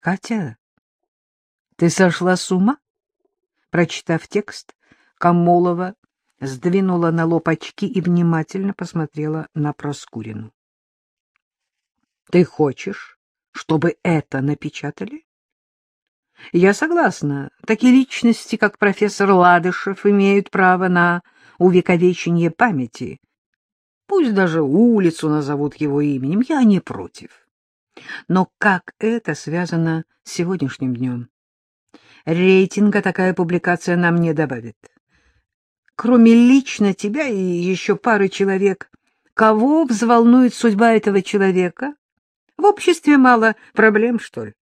— Катя, ты сошла с ума? Прочитав текст, Камолова сдвинула на лоб очки и внимательно посмотрела на Проскурину. — Ты хочешь, чтобы это напечатали? — Я согласна. Такие личности, как профессор Ладышев, имеют право на увековечение памяти. Пусть даже улицу назовут его именем, я не против. Но как это связано с сегодняшним днем? Рейтинга такая публикация нам не добавит. Кроме лично тебя и еще пары человек, кого взволнует судьба этого человека? В обществе мало проблем, что ли?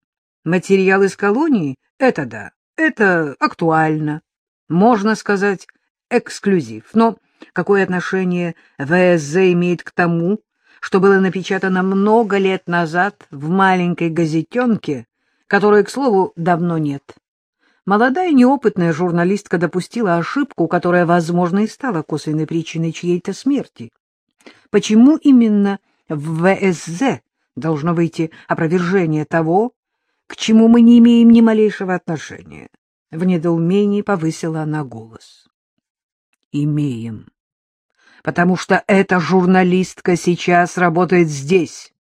Материал из колонии — это да, это актуально. Можно сказать, эксклюзив. Но какое отношение ВСЗ имеет к тому, что было напечатано много лет назад в маленькой газетенке, которой, к слову, давно нет? Молодая неопытная журналистка допустила ошибку, которая, возможно, и стала косвенной причиной чьей-то смерти. Почему именно в ВСЗ должно выйти опровержение того, к чему мы не имеем ни малейшего отношения? В недоумении повысила она голос. Имеем. Потому что эта журналистка сейчас работает здесь.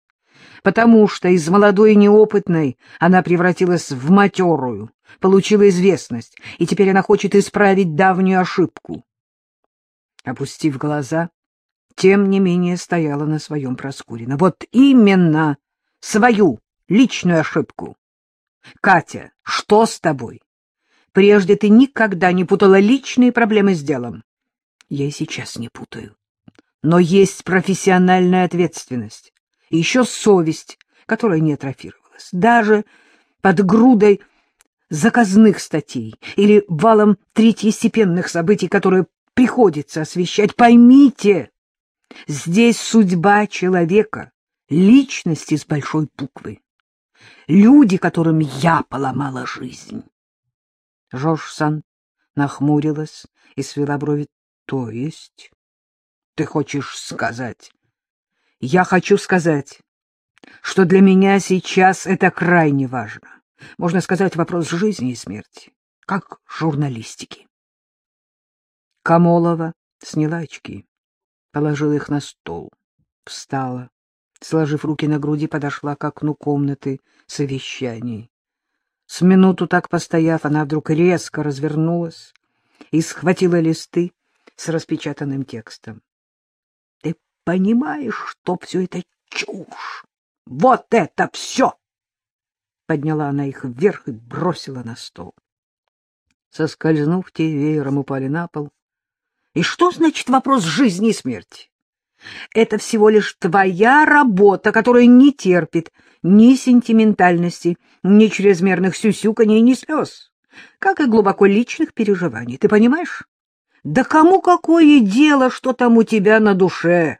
Потому что из молодой и неопытной она превратилась в матерую, получила известность, и теперь она хочет исправить давнюю ошибку. Опустив глаза, тем не менее стояла на своем Проскурина. Вот именно свою личную ошибку. Катя, что с тобой? Прежде ты никогда не путала личные проблемы с делом. Я и сейчас не путаю. Но есть профессиональная ответственность. И еще совесть, которая не атрофировалась. Даже под грудой заказных статей или валом третьестепенных событий, которые приходится освещать. Поймите, здесь судьба человека, личности с большой буквы. Люди, которым я поломала жизнь. Жорж Сан нахмурилась и свела брови. То есть, ты хочешь сказать? Я хочу сказать, что для меня сейчас это крайне важно. Можно сказать, вопрос жизни и смерти, как журналистики. Камолова сняла очки, положила их на стол, встала, сложив руки на груди, подошла к окну комнаты совещаний. С минуту так постояв, она вдруг резко развернулась и схватила листы с распечатанным текстом. — Ты понимаешь, что все это чушь? Вот это все! Подняла она их вверх и бросила на стол. Соскользнув, те веером упали на пол. И что значит вопрос жизни и смерти? Это всего лишь твоя работа, которая не терпит ни сентиментальности, ни чрезмерных сюсюканий, ни слез, как и глубоко личных переживаний. Ты понимаешь? Да кому какое дело, что там у тебя на душе?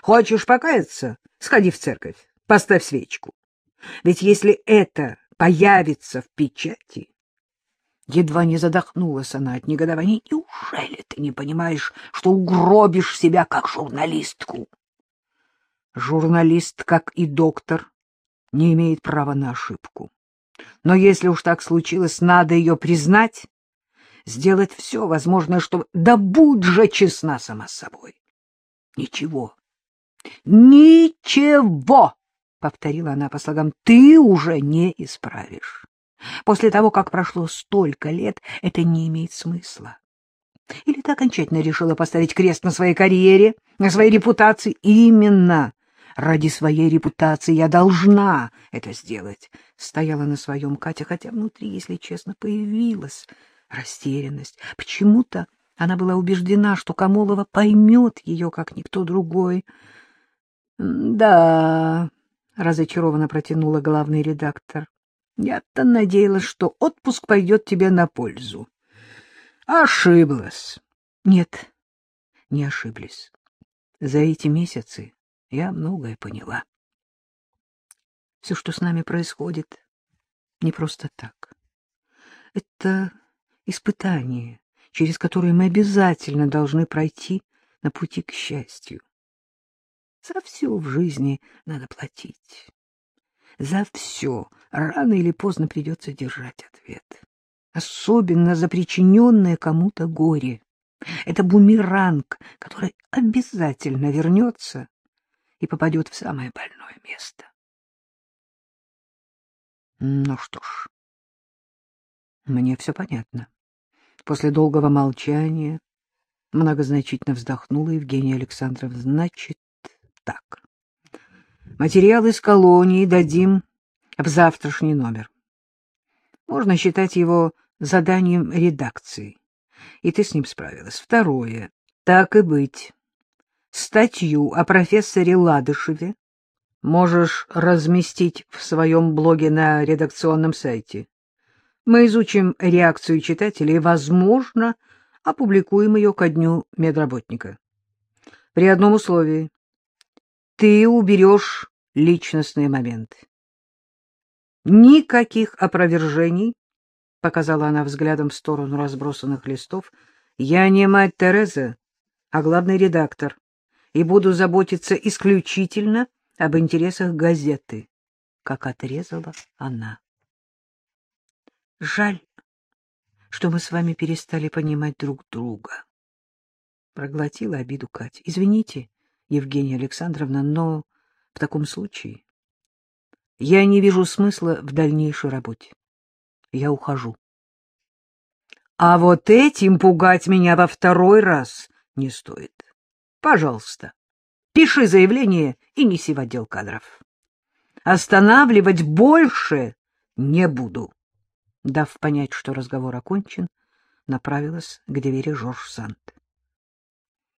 Хочешь покаяться? Сходи в церковь, поставь свечку. Ведь если это появится в печати... Едва не задохнулась она от негодования. Неужели ты не понимаешь, что угробишь себя как журналистку? Журналист, как и доктор, не имеет права на ошибку. Но если уж так случилось, надо ее признать, сделать все возможное, чтобы... Да будь же честна сама с собой. Ничего. Ничего! — повторила она по слогам, — ты уже не исправишь. После того, как прошло столько лет, это не имеет смысла. Или ты окончательно решила поставить крест на своей карьере, на своей репутации? Именно ради своей репутации я должна это сделать. Стояла на своем Катя, хотя внутри, если честно, появилась растерянность. Почему-то она была убеждена, что Камолова поймет ее, как никто другой. — Да, разочарованно протянула главный редактор. Я-то надеялась, что отпуск пойдет тебе на пользу. Ошиблась. Нет, не ошиблись. За эти месяцы я многое поняла. Все, что с нами происходит, не просто так. Это испытание, через которое мы обязательно должны пройти на пути к счастью. За все в жизни надо платить. За все рано или поздно придется держать ответ. Особенно за причиненное кому-то горе. Это бумеранг, который обязательно вернется и попадет в самое больное место. Ну что ж, мне все понятно. После долгого молчания многозначительно вздохнула Евгения Александровна. Значит, так. Материал из колонии дадим в завтрашний номер. Можно считать его заданием редакции. И ты с ним справилась. Второе. Так и быть. Статью о профессоре Ладышеве можешь разместить в своем блоге на редакционном сайте. Мы изучим реакцию читателей и, возможно, опубликуем ее ко дню медработника. При одном условии. Ты уберешь личностные моменты. Никаких опровержений, — показала она взглядом в сторону разбросанных листов. Я не мать Тереза, а главный редактор, и буду заботиться исключительно об интересах газеты, как отрезала она. Жаль, что мы с вами перестали понимать друг друга. Проглотила обиду Катя. Извините, Евгения Александровна, но в таком случае я не вижу смысла в дальнейшей работе. Я ухожу. А вот этим пугать меня во второй раз не стоит. Пожалуйста, пиши заявление и неси в отдел кадров. Останавливать больше не буду. Дав понять, что разговор окончен, направилась к двери Жорж Сант.